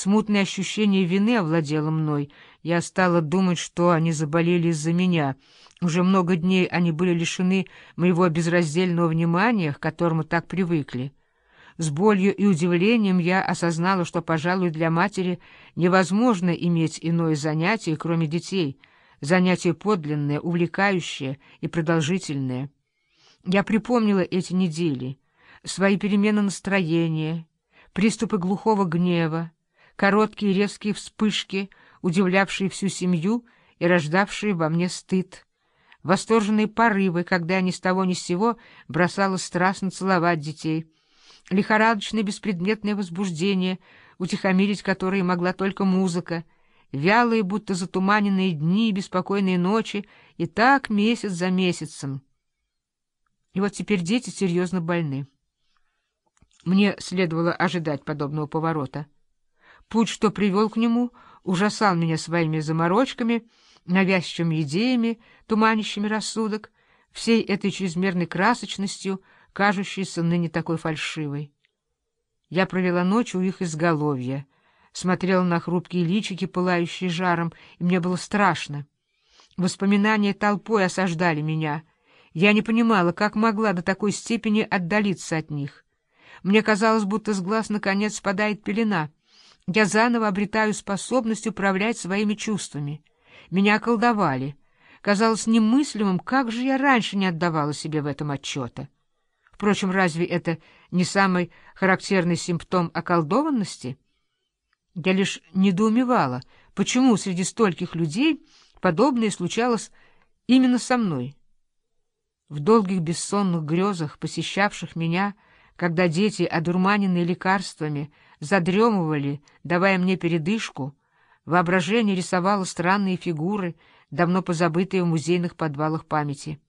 Смутное ощущение вины овладело мной. Я стала думать, что они заболели из-за меня. Уже много дней они были лишены моего безраздельного внимания, к которому так привыкли. С болью и удивлением я осознала, что, пожалуй, для матери невозможно иметь иное занятие, кроме детей, занятие подлинное, увлекающее и продолжительное. Я припомнила эти недели, свои перемены настроения, приступы глухого гнева, короткие резкие вспышки, удивлявшие всю семью и рождавшие во мне стыд, восторженные порывы, когда я ни с того ни с сего бросала страстно целовать детей — лихорадочное беспредметное возбуждение, утихомирить которое могла только музыка, вялые, будто затуманенные дни и беспокойные ночи, и так месяц за месяцем. И вот теперь дети серьезно больны. Мне следовало ожидать подобного поворота. Путь, что привел к нему, ужасал меня своими заморочками, навязчивыми идеями, туманящими рассудок, всей этой чрезмерной красочностью — кажущейся ныне такой фальшивой. Я провела ночь у их изголовья, смотрела на хрупкие личики, пылающие жаром, и мне было страшно. Воспоминания толпой осаждали меня. Я не понимала, как могла до такой степени отдалиться от них. Мне казалось, будто с глаз наконец спадает пелена. Я заново обретаю способность управлять своими чувствами. Меня околдовали. Казалось немыслимым, как же я раньше не отдавала себе в этом отчета. Впрочем, разве это не самый характерный симптом околдованности? Я лишь недоумевала, почему среди стольких людей подобное случалось именно со мной. В долгих бессонных грезах, посещавших меня, когда дети, одурманенные лекарствами, задремывали, давая мне передышку, воображение рисовало странные фигуры, давно позабытые в музейных подвалах памяти.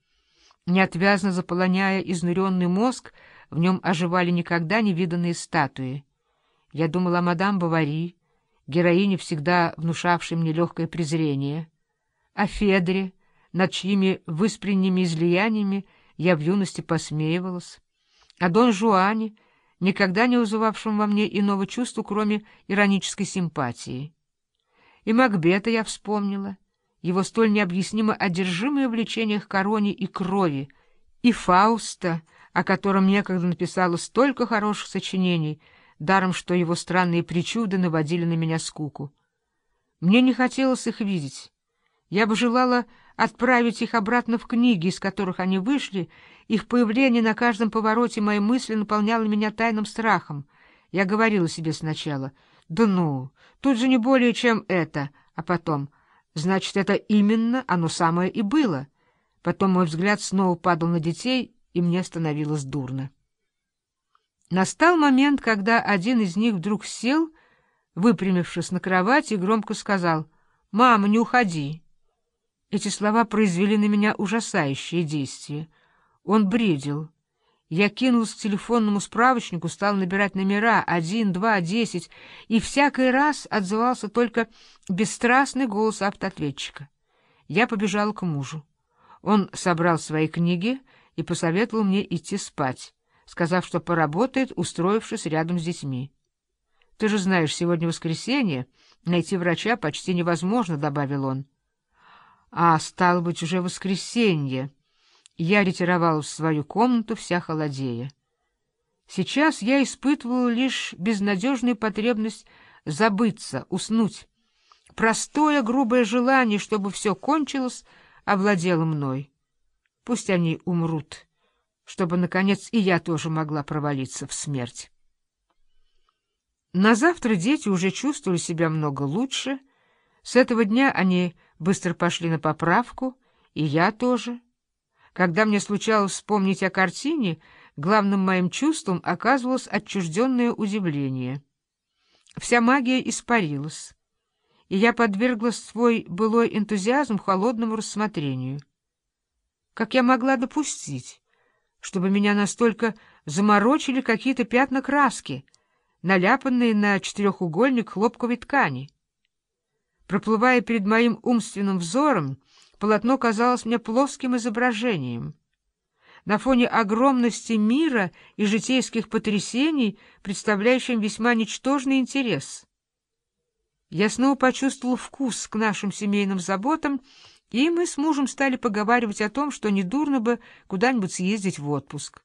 Неотвязно заполоняя изнуренный мозг, в нем оживали никогда не виданные статуи. Я думала о мадам Бавари, героине, всегда внушавшей мне легкое презрение, о Федре, над чьими выспренними излияниями я в юности посмеивалась, о Дон Жуане, никогда не вызывавшем во мне иного чувства, кроме иронической симпатии. И Макбета я вспомнила — его столь необъяснимо одержимое влечение к короне и крови, и Фауста, о котором некогда написала столько хороших сочинений, даром что его странные причуды наводили на меня скуку. Мне не хотелось их видеть. Я бы желала отправить их обратно в книги, из которых они вышли, их появление на каждом повороте моей мысли наполняло меня тайным страхом. Я говорила себе сначала, «Да ну, тут же не более чем это», а потом — Значит, это именно оно самое и было. Потом мой взгляд снова падал на детей, и мне становилось дурно. Настал момент, когда один из них вдруг сел, выпрямившись на кровати, и громко сказал «Мама, не уходи». Эти слова произвели на меня ужасающее действие. Он бредил. Я кинулась к телефонному справочнику, стал набирать номера один, два, десять, и всякий раз отзывался только бесстрастный голос автоответчика. Я побежала к мужу. Он собрал свои книги и посоветовал мне идти спать, сказав, что поработает, устроившись рядом с детьми. — Ты же знаешь, сегодня воскресенье, найти врача почти невозможно, — добавил он. — А, стало быть, уже воскресенье. Я ретировалась в свою комнату, вся холодея. Сейчас я испытывала лишь безнадежную потребность забыться, уснуть. Простое грубое желание, чтобы все кончилось, овладело мной. Пусть они умрут, чтобы, наконец, и я тоже могла провалиться в смерть. На завтра дети уже чувствовали себя много лучше. С этого дня они быстро пошли на поправку, и я тоже — когда мне случалось вспомнить о картине, главным моим чувством оказывалось отчужденное удивление. Вся магия испарилась, и я подвергла свой былой энтузиазм холодному рассмотрению. Как я могла допустить, чтобы меня настолько заморочили какие-то пятна краски, наляпанные на четырехугольник хлопковой ткани? Проплывая перед моим умственным взором, полотно казалось мне плоским изображением. На фоне огромности мира и житейских потрясений, представляющим весьма ничтожный интерес. Я снова почувствовал вкус к нашим семейным заботам, и мы с мужем стали поговаривать о том, что недурно бы куда-нибудь съездить в отпуск.